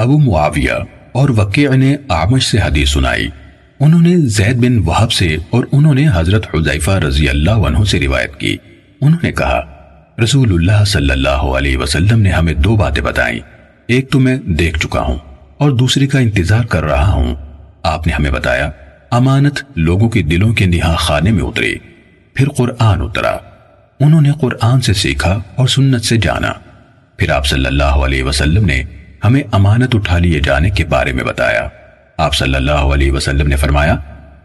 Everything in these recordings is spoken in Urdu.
ابو معاویہ اور وقیع نے آمش سے حدیث سنائی۔ انہوں نے زید بن وحب سے اور انہوں نے حضرت حضیفہ رضی اللہ عنہ سے روایت کی۔ انہوں نے کہا، رسول اللہ صلی اللہ علیہ وسلم نے ہمیں دو باتیں بتائیں۔ ایک تو میں دیکھ چکا ہوں اور دوسری کا انتظار کر رہا ہوں۔ آپ نے ہمیں بتایا، امانت لوگوں کے دلوں کے نہا خانے میں اتری پھر قرآن اترا۔ انہوں نے قرآن سے سیکھا اور سنت سے جانا۔ پھر آپ صلی اللہ علیہ وسلم نے ہمیں امانت اٹھا لیے جانے کے بارے میں بتایا۔ آپ صلی اللہ علیہ وسلم نے فرمایا،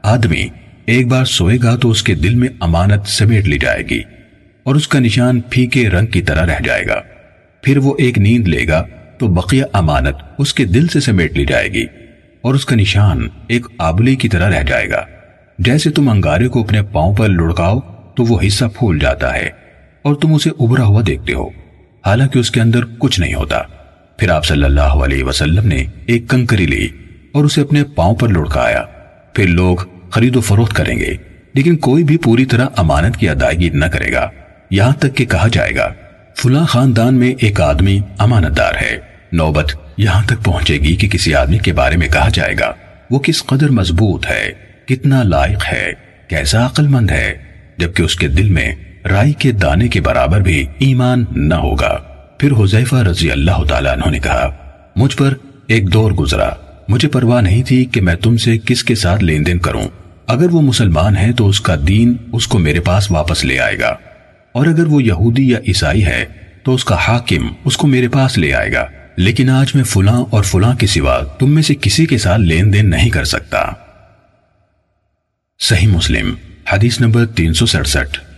آدمی ایک بار سوئے گا تو اس کے دل میں امانت سمیٹ لی جائے گی اور اس کا نشان پھیکے رنگ کی طرح رہ جائے گا۔ پھر وہ ایک نیند لے گا تو بقیہ امانت اس کے دل سے سمیٹ لی جائے گی اور اس کا نشان ایک آبلی کی طرح رہ جائے گا۔ جیسے تم انگارے کو اپنے پاؤں پر لڑکاؤ تو وہ حصہ پھول جاتا ہے اور تم اسے ابھرا ہوا دیکھتے ہو۔ حالانکہ اس کے اندر کچھ نہیں ہوتا۔ پھر آپ صلی اللہ علیہ وسلم نے ایک کنکری لی اور اسے اپنے پاؤں پر لڑکایا پھر لوگ خرید و فروخت کریں گے، لیکن کوئی بھی پوری طرح امانت کی ادائیگی نہ کرے گا۔ یہاں تک کہ کہا جائے گا، فلاں خاندان میں ایک آدمی امانت دار ہے۔ نوبت یہاں تک پہنچے گی کہ کسی آدمی کے بارے میں کہا جائے گا، وہ کس قدر مضبوط ہے، کتنا لائق ہے، کیسا عقل مند ہے، جبکہ اس کے دل میں رائی کے دانے کے برابر بھی ایمان نہ ہوگا۔ پھر حضیفہ رضی اللہ تعالیٰ عنہ نے کہا، مجھ پر ایک دور گزرا۔ مجھے پرواہ نہیں تھی کہ میں تم سے کس کے ساتھ لین دین کروں۔ اگر وہ مسلمان ہے تو اس کا دین اس کو میرے پاس واپس لے آئے گا۔ اور اگر وہ یہودی یا عیسائی ہے تو اس کا حاکم اس کو میرے پاس لے آئے گا۔ لیکن آج میں فلاں اور فلاں کے سوا تم میں سے کسی کے ساتھ لین دین نہیں کر سکتا۔ صحیح مسلم، حدیث نمبر تین سو سڑسٹھ۔